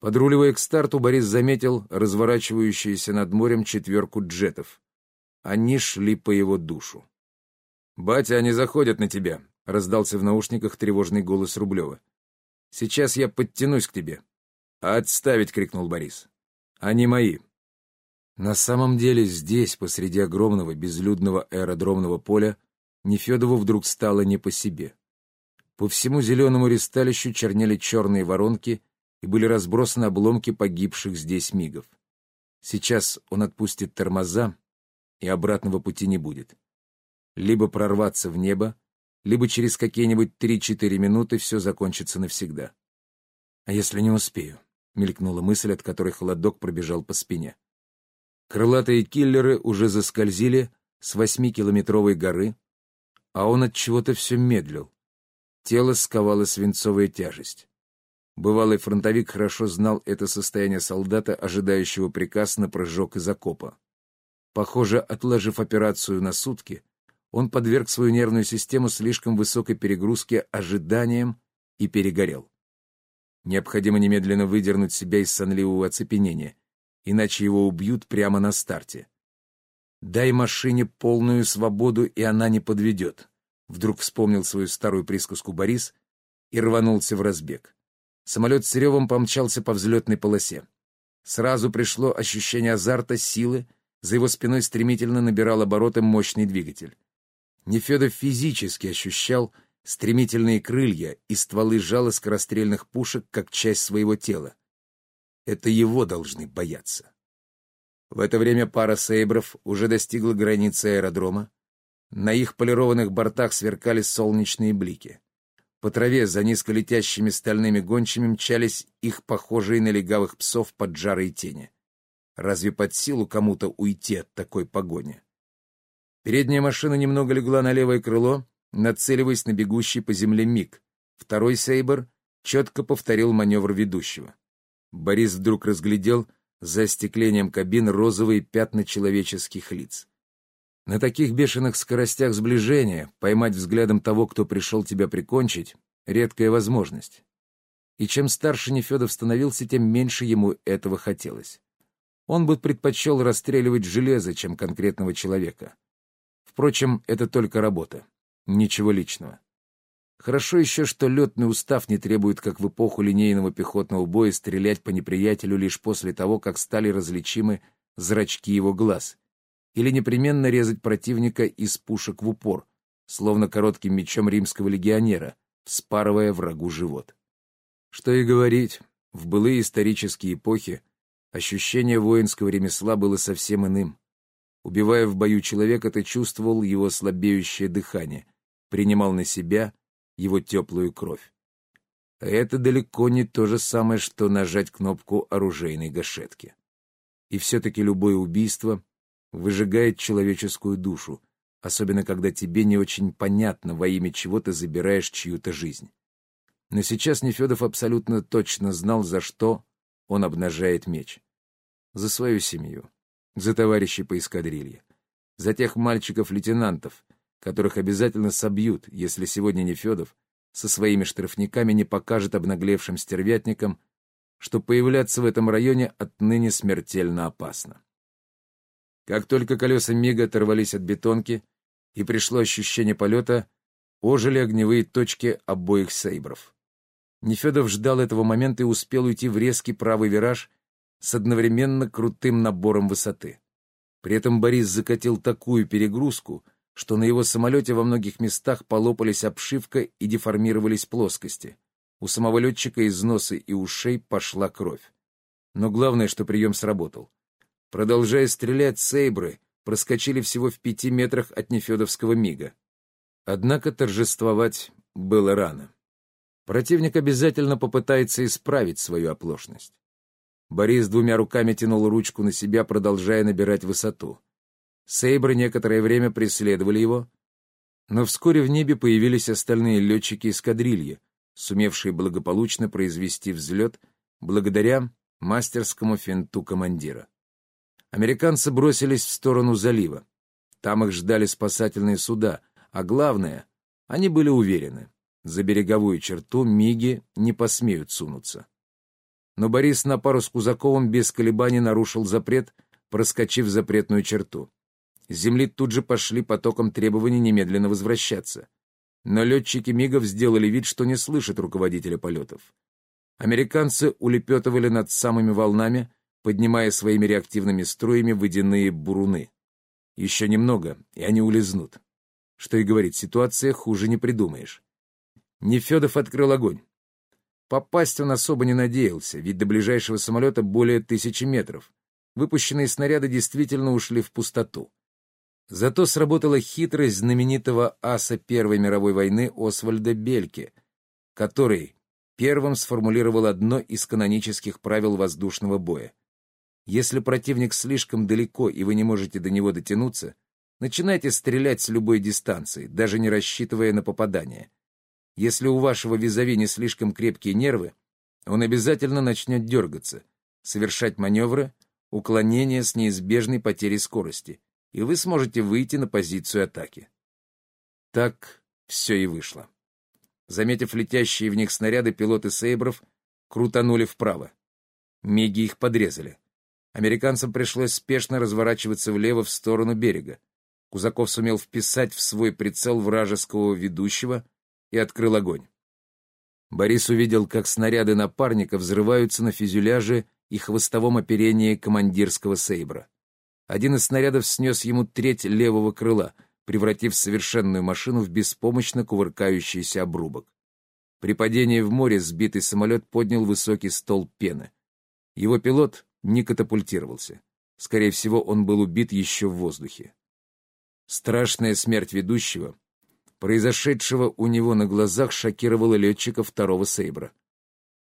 Подруливая к старту, Борис заметил разворачивающуюся над морем четверку джетов. Они шли по его душу. «Батя, они заходят на тебя», — раздался в наушниках тревожный голос Рублева. «Сейчас я подтянусь к тебе». «Отставить!» — крикнул Борис. «Они мои». На самом деле здесь, посреди огромного безлюдного аэродромного поля, Нефедову вдруг стало не по себе. По всему зеленому ристалищу чернели черные воронки и были разбросаны обломки погибших здесь мигов. Сейчас он отпустит тормоза, и обратного пути не будет либо прорваться в небо, либо через какие-нибудь три-четыре минуты все закончится навсегда. «А если не успею?» — мелькнула мысль, от которой холодок пробежал по спине. Крылатые киллеры уже заскользили с восьмикилометровой горы, а он от чего-то все медлил. Тело сковало свинцовая тяжесть. Бывалый фронтовик хорошо знал это состояние солдата, ожидающего приказ на прыжок из окопа. Похоже, отложив операцию на сутки, он подверг свою нервную систему слишком высокой перегрузке ожиданиям и перегорел. Необходимо немедленно выдернуть себя из сонливого оцепенения, иначе его убьют прямо на старте. «Дай машине полную свободу, и она не подведет», — вдруг вспомнил свою старую присказку Борис и рванулся в разбег. Самолет с ревом помчался по взлетной полосе. Сразу пришло ощущение азарта, силы, за его спиной стремительно набирал обороты мощный двигатель. Нефедов физически ощущал стремительные крылья и стволы жала скорострельных пушек как часть своего тела. Это его должны бояться. В это время пара сейбров уже достигла границы аэродрома. На их полированных бортах сверкали солнечные блики. По траве за низколетящими стальными гончими мчались их похожие на легавых псов поджарые тени. Разве под силу кому-то уйти от такой погони? Передняя машина немного легла на левое крыло, нацеливаясь на бегущий по земле миг. Второй «Сейбр» четко повторил маневр ведущего. Борис вдруг разглядел за остеклением кабин розовые пятна человеческих лиц. На таких бешеных скоростях сближения поймать взглядом того, кто пришел тебя прикончить, — редкая возможность. И чем старше Нефедов становился, тем меньше ему этого хотелось. Он бы предпочел расстреливать железо, чем конкретного человека. Впрочем, это только работа. Ничего личного. Хорошо еще, что летный устав не требует, как в эпоху линейного пехотного боя, стрелять по неприятелю лишь после того, как стали различимы зрачки его глаз, или непременно резать противника из пушек в упор, словно коротким мечом римского легионера, вспарывая врагу живот. Что и говорить, в былые исторические эпохи ощущение воинского ремесла было совсем иным. Убивая в бою человека, ты чувствовал его слабеющее дыхание, принимал на себя его теплую кровь. А это далеко не то же самое, что нажать кнопку оружейной гашетки. И все-таки любое убийство выжигает человеческую душу, особенно когда тебе не очень понятно, во имя чего ты забираешь чью-то жизнь. Но сейчас Нефедов абсолютно точно знал, за что он обнажает меч. За свою семью за товарищей по эскадрилье, за тех мальчиков-лейтенантов, которых обязательно собьют, если сегодня Нефедов со своими штрафниками не покажет обнаглевшим стервятникам, что появляться в этом районе отныне смертельно опасно. Как только колеса Мига оторвались от бетонки и пришло ощущение полета, ожили огневые точки обоих сейбров. Нефедов ждал этого момента и успел уйти в резкий правый вираж, с одновременно крутым набором высоты. При этом Борис закатил такую перегрузку, что на его самолете во многих местах полопались обшивка и деформировались плоскости. У самого летчика из носа и ушей пошла кровь. Но главное, что прием сработал. Продолжая стрелять, сейбры проскочили всего в пяти метрах от нефедовского мига. Однако торжествовать было рано. Противник обязательно попытается исправить свою оплошность. Борис двумя руками тянул ручку на себя, продолжая набирать высоту. Сейбры некоторое время преследовали его, но вскоре в небе появились остальные летчики эскадрильи, сумевшие благополучно произвести взлет благодаря мастерскому финту командира. Американцы бросились в сторону залива. Там их ждали спасательные суда, а главное, они были уверены, за береговую черту миги не посмеют сунуться. но Борис на пару с Кузаковым без колебаний нарушил запрет, проскочив запретную черту. Земли тут же пошли потоком требований немедленно возвращаться. Но летчики МИГов сделали вид, что не слышат руководителя полетов. Американцы улепетывали над самыми волнами, поднимая своими реактивными струями водяные буруны. Еще немного, и они улизнут. Что и говорить, ситуация хуже не придумаешь. Нефедов открыл огонь. Попасть он особо не надеялся, ведь до ближайшего самолета более тысячи метров. Выпущенные снаряды действительно ушли в пустоту. Зато сработала хитрость знаменитого аса Первой мировой войны Освальда Бельке, который первым сформулировал одно из канонических правил воздушного боя. Если противник слишком далеко и вы не можете до него дотянуться, начинайте стрелять с любой дистанции, даже не рассчитывая на попадание. Если у вашего визави не слишком крепкие нервы, он обязательно начнет дергаться, совершать маневры, уклонения с неизбежной потерей скорости, и вы сможете выйти на позицию атаки. Так все и вышло. Заметив летящие в них снаряды, пилоты Сейбров крутанули вправо. Миги их подрезали. Американцам пришлось спешно разворачиваться влево в сторону берега. Кузаков сумел вписать в свой прицел вражеского ведущего и открыл огонь. Борис увидел, как снаряды напарника взрываются на фюзеляже и хвостовом оперении командирского «Сейбра». Один из снарядов снес ему треть левого крыла, превратив совершенную машину в беспомощно кувыркающийся обрубок. При падении в море сбитый самолет поднял высокий стол пены. Его пилот не катапультировался. Скорее всего, он был убит еще в воздухе. Страшная смерть ведущего, произошедшего у него на глазах, шокировала летчика второго «Сейбра».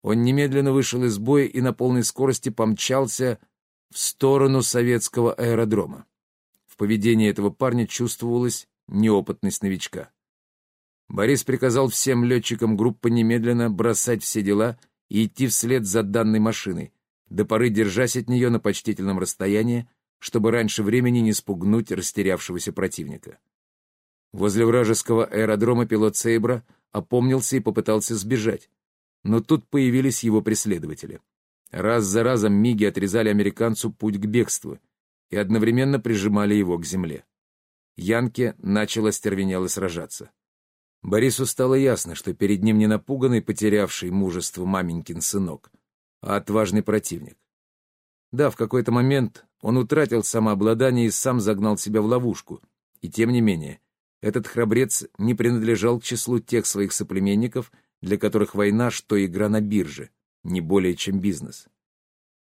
Он немедленно вышел из боя и на полной скорости помчался в сторону советского аэродрома. В поведении этого парня чувствовалась неопытность новичка. Борис приказал всем летчикам группы немедленно бросать все дела и идти вслед за данной машиной, до поры держась от нее на почтительном расстоянии, чтобы раньше времени не спугнуть растерявшегося противника. Возле вражеского аэродрома пилот Сейбра опомнился и попытался сбежать, но тут появились его преследователи. Раз за разом миги отрезали американцу путь к бегству и одновременно прижимали его к земле. Янке начал остервенело сражаться. Борису стало ясно, что перед ним не напуганный, потерявший мужество маменькин сынок, а отважный противник. Да, в какой-то момент он утратил самообладание и сам загнал себя в ловушку, и тем не менее, этот храбрец не принадлежал к числу тех своих соплеменников, для которых война, что игра на бирже, не более чем бизнес.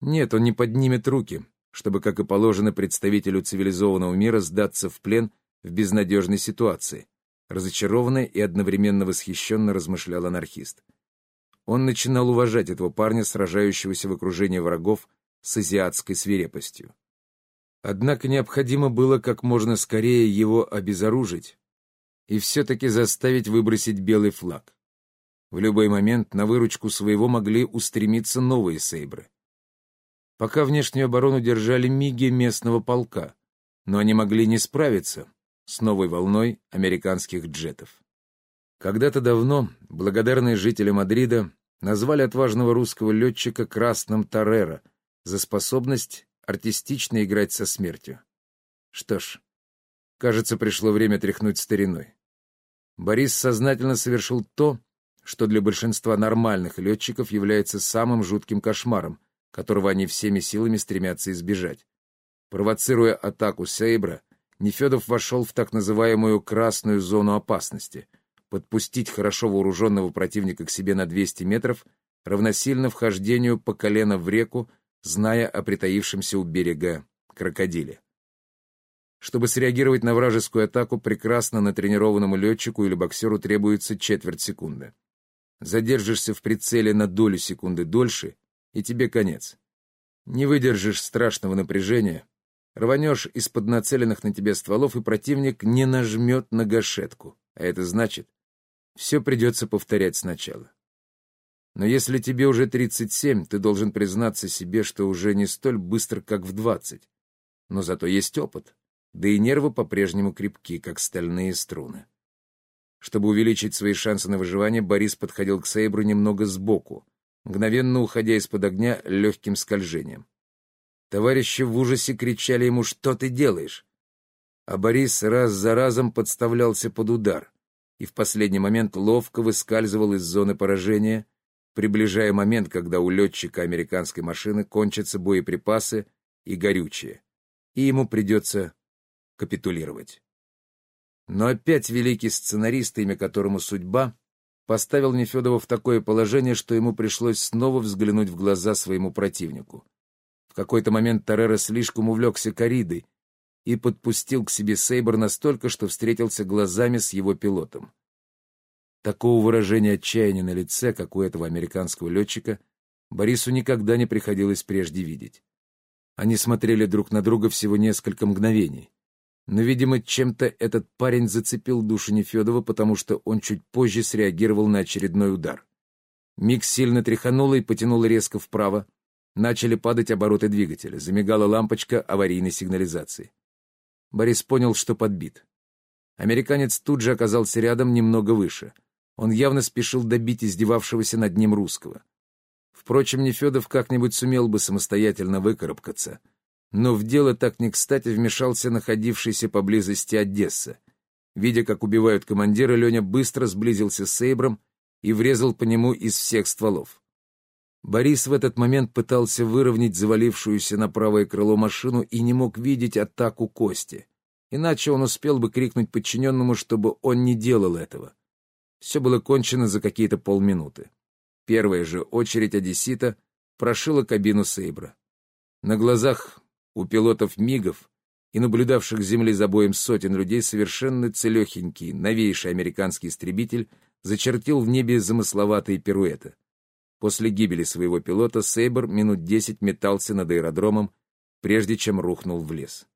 Нет, он не поднимет руки, чтобы, как и положено представителю цивилизованного мира, сдаться в плен в безнадежной ситуации. Разочарованно и одновременно восхищенно размышлял анархист. Он начинал уважать этого парня, сражающегося в окружении врагов с азиатской свирепостью. Однако необходимо было как можно скорее его обезоружить и все-таки заставить выбросить белый флаг. В любой момент на выручку своего могли устремиться новые сейбры. Пока внешнюю оборону держали миги местного полка, но они могли не справиться с новой волной американских джетов. Когда-то давно благодарные жители Мадрида назвали отважного русского летчика Красным Тореро за способность артистично играть со смертью. Что ж, кажется, пришло время тряхнуть стариной. Борис сознательно совершил то, что для большинства нормальных летчиков является самым жутким кошмаром, которого они всеми силами стремятся избежать. Провоцируя атаку Сейбра, Нефедов вошел в так называемую «красную зону опасности». Подпустить хорошо вооруженного противника к себе на 200 метров равносильно вхождению по колено в реку, зная о притаившемся у берега крокодиле. Чтобы среагировать на вражескую атаку, прекрасно натренированному летчику или боксеру требуется четверть секунды. Задержишься в прицеле на долю секунды дольше, и тебе конец. Не выдержишь страшного напряжения, рванешь из-под нацеленных на тебя стволов, и противник не нажмет на гашетку. А это значит, все придется повторять сначала. Но если тебе уже 37, ты должен признаться себе, что уже не столь быстро, как в 20. Но зато есть опыт, да и нервы по-прежнему крепки, как стальные струны. Чтобы увеличить свои шансы на выживание, Борис подходил к Сейбру немного сбоку, мгновенно уходя из-под огня легким скольжением. Товарищи в ужасе кричали ему «Что ты делаешь?». А Борис раз за разом подставлялся под удар и в последний момент ловко выскальзывал из зоны поражения, приближая момент, когда у летчика американской машины кончатся боеприпасы и горючее, и ему придется капитулировать. Но опять великий сценарист, имя которому судьба, поставил Нефедова в такое положение, что ему пришлось снова взглянуть в глаза своему противнику. В какой-то момент Тореро слишком увлекся коридой и подпустил к себе Сейбр настолько, что встретился глазами с его пилотом. Такого выражения отчаяния на лице, как у этого американского летчика, Борису никогда не приходилось прежде видеть. Они смотрели друг на друга всего несколько мгновений. Но, видимо, чем-то этот парень зацепил душу Нефедова, потому что он чуть позже среагировал на очередной удар. Миг сильно тряхануло и потянуло резко вправо. Начали падать обороты двигателя. Замигала лампочка аварийной сигнализации. Борис понял, что подбит. Американец тут же оказался рядом, немного выше. Он явно спешил добить издевавшегося над ним русского. Впрочем, Нефедов как-нибудь сумел бы самостоятельно выкарабкаться — но в дело так не кстати вмешался находившийся поблизости Одесса. Видя, как убивают командира, Леня быстро сблизился с Эйбром и врезал по нему из всех стволов. Борис в этот момент пытался выровнять завалившуюся на правое крыло машину и не мог видеть атаку Кости. Иначе он успел бы крикнуть подчиненному, чтобы он не делал этого. Все было кончено за какие-то полминуты. Первая же очередь одессита прошила кабину Сейбра. На глазах у пилотов МИГов и наблюдавших с земли за боем сотен людей совершенно целехенький, новейший американский истребитель зачертил в небе замысловатые пируэты. После гибели своего пилота Сейбр минут десять метался над аэродромом, прежде чем рухнул в лес.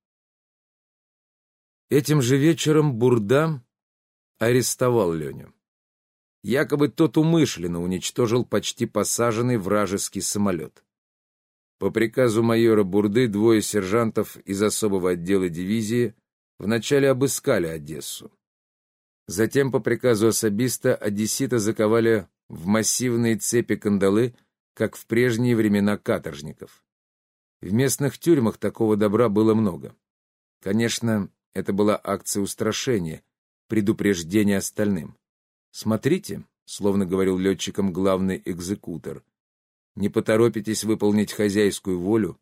Этим же вечером Бурда арестовал Леню. Якобы тот умышленно уничтожил почти посаженный вражеский самолет. По приказу майора Бурды двое сержантов из особого отдела дивизии вначале обыскали Одессу. Затем по приказу особиста одессита заковали в массивные цепи кандалы, как в прежние времена каторжников. В местных тюрьмах такого добра было много. Конечно, это была акция устрашения, предупреждения остальным. «Смотрите», — словно говорил летчикам главный экзекутор, не поторопитесь выполнить хозяйскую волю,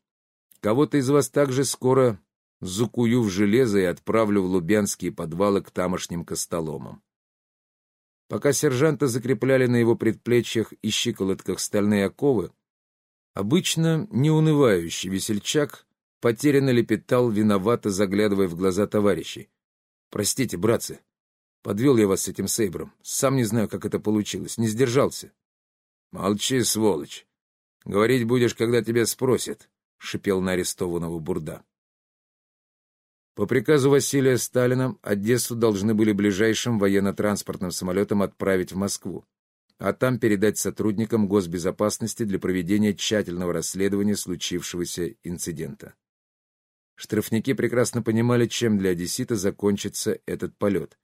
кого-то из вас также скоро закую в железо и отправлю в лубянские подвалы к тамошним костоломам. Пока сержанта закрепляли на его предплечьях и щиколотках стальные оковы, обычно неунывающий весельчак потерянно лепетал, виновато заглядывая в глаза товарищей. «Простите, братцы, подвел я вас с этим Сейбром. Сам не знаю, как это получилось. Не сдержался». «Молчи, сволочь. Говорить будешь, когда тебя спросят», — шипел на арестованного Бурда. По приказу Василия Сталина Одессу должны были ближайшим военно-транспортным самолетом отправить в Москву, а там передать сотрудникам госбезопасности для проведения тщательного расследования случившегося инцидента. Штрафники прекрасно понимали, чем для одессита закончится этот полет,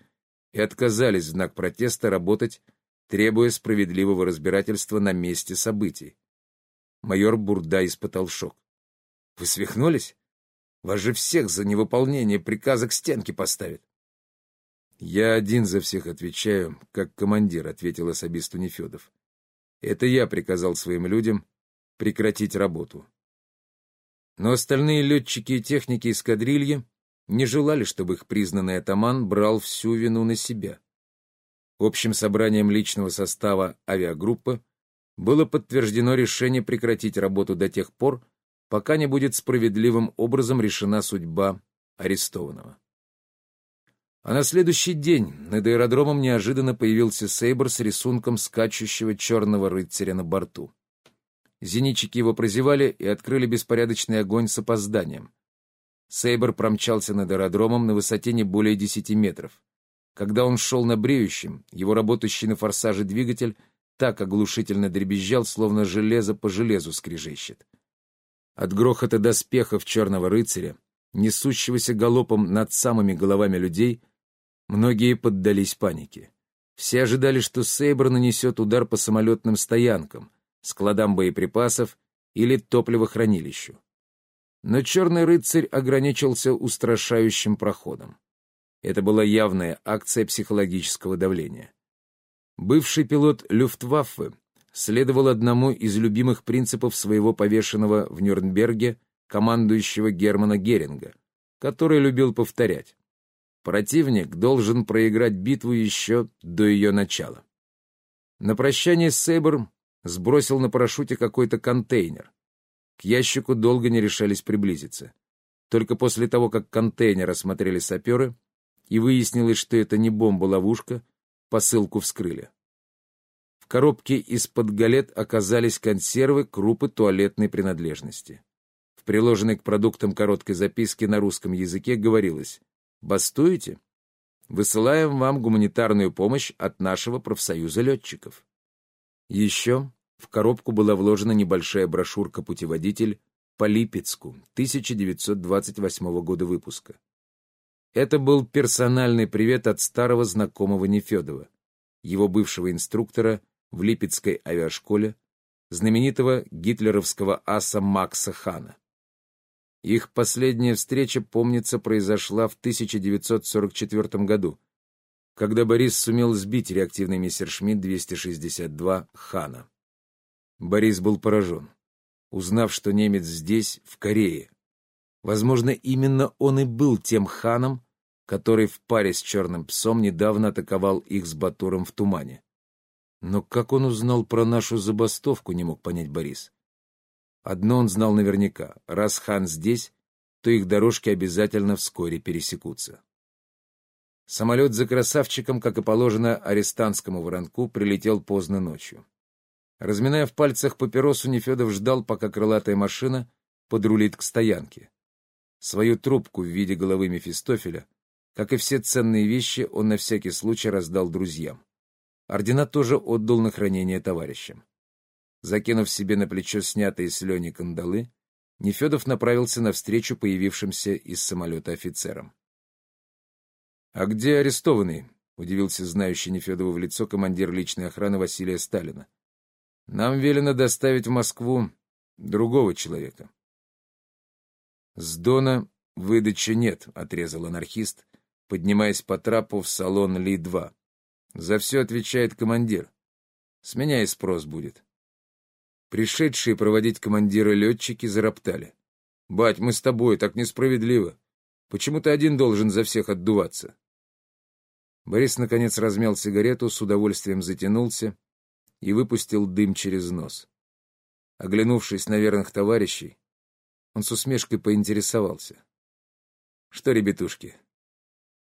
и отказались в знак протеста работать, требуя справедливого разбирательства на месте событий. Майор Бурда испытал шок. «Вы свихнулись? Вас же всех за невыполнение приказа к стенке поставят». «Я один за всех отвечаю, как командир», — ответил особисту Нефедов. «Это я приказал своим людям прекратить работу». Но остальные летчики и техники эскадрильи не желали, чтобы их признанный атаман брал всю вину на себя. Общим собранием личного состава авиагруппы было подтверждено решение прекратить работу до тех пор, пока не будет справедливым образом решена судьба арестованного. А на следующий день над аэродромом неожиданно появился Сейбр с рисунком скачущего черного рыцаря на борту. Зенитчики его прозевали и открыли беспорядочный огонь с опозданием. Сейбр промчался над аэродромом на высоте не более десяти метров. Когда он шел на бреющем, его работающий на форсаже двигатель так оглушительно дребезжал, словно железо по железу скрежещет. От грохота доспехов черного рыцаря, несущегося галопом над самыми головами людей, многие поддались панике. Все ожидали, что Сейбр нанесет удар по самолетным стоянкам, складам боеприпасов или топливохранилищу. Но черный рыцарь ограничился устрашающим проходом. Это была явная акция психологического давления. Бывший пилот Люфтваффе следовал одному из любимых принципов своего повешенного в Нюрнберге командующего Германа Геринга, который любил повторять. Противник должен проиграть битву еще до ее начала. На прощание Сейбр сбросил на парашюте какой-то контейнер. К ящику долго не решались приблизиться. Только после того, как контейнер осмотрели саперы, и выяснилось, что это не бомба-ловушка, посылку вскрыли. Коробке из-под галет оказались консервы, крупы туалетной принадлежности. В приложенной к продуктам короткой записке на русском языке говорилось «Бастуете? Высылаем вам гуманитарную помощь от нашего профсоюза летчиков». Еще в коробку была вложена небольшая брошюрка-путеводитель по Липецку 1928 года выпуска. Это был персональный привет от старого знакомого Нефедова, его бывшего инструктора в Липецкой авиашколе, знаменитого гитлеровского аса Макса Хана. Их последняя встреча, помнится, произошла в 1944 году, когда Борис сумел сбить реактивный Мессершмитт-262 Хана. Борис был поражен, узнав, что немец здесь, в Корее. Возможно, именно он и был тем ханом, который в паре с черным псом недавно атаковал их с Батуром в тумане. Но как он узнал про нашу забастовку, не мог понять Борис. Одно он знал наверняка. Раз хан здесь, то их дорожки обязательно вскоре пересекутся. Самолет за красавчиком, как и положено арестантскому воронку, прилетел поздно ночью. Разминая в пальцах папиросу, Нефедов ждал, пока крылатая машина подрулит к стоянке. Свою трубку в виде головы Мефистофеля, как и все ценные вещи, он на всякий случай раздал друзьям. Ордена тоже отдал на хранение товарищам. Закинув себе на плечо снятые с Лени кандалы, Нефедов направился навстречу появившимся из самолета офицерам. «А где арестованный?» — удивился знающий Нефедова в лицо командир личной охраны Василия Сталина. Нам велено доставить в Москву другого человека. С Дона выдачи нет, отрезал анархист, поднимаясь по трапу в салон Ли-2. За все отвечает командир. С меня и спрос будет. Пришедшие проводить командира летчики зароптали. «Бать, мы с тобой, так несправедливо. Почему ты один должен за всех отдуваться?» Борис, наконец, размял сигарету, с удовольствием затянулся и выпустил дым через нос. Оглянувшись на верных товарищей, он с усмешкой поинтересовался. — Что, ребятушки,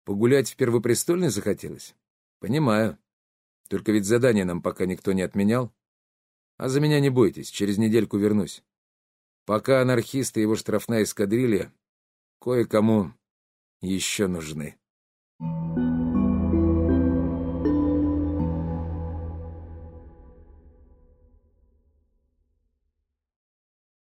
погулять в Первопрестольной захотелось? — Понимаю. Только ведь задание нам пока никто не отменял. А за меня не бойтесь, через недельку вернусь. Пока анархист и его штрафная эскадрилья кое-кому еще нужны.